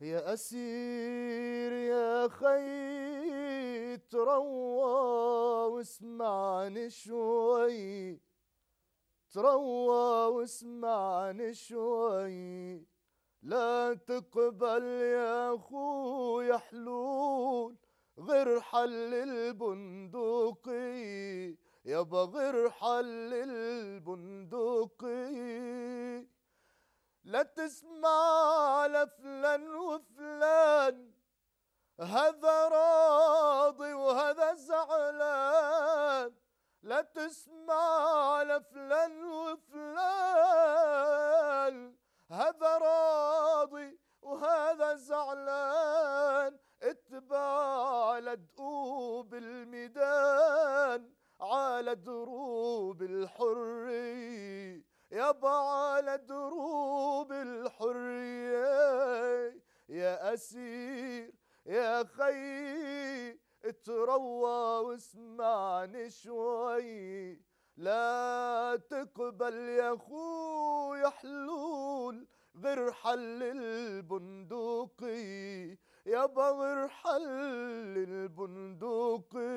يا أسير يا خي تروى واسمعني شوي. تروى واسمعني شوي. لا تقبل يا خويا حلول غير حل البندقي. يابا غير حل البندقي. لا تسمع لفلان وفلان هذا راضي وهذا زعلان. لا تسمع لفلان وفلان هذا راضي وهذا زعلان. اتبع على دؤوب الميدان على دروب الحريه يابا على دروب أسير يا خي اتروى واسمعني شوي. لا تقبل يا خويا حلول غير حل البندقي يابا غير حل البندقي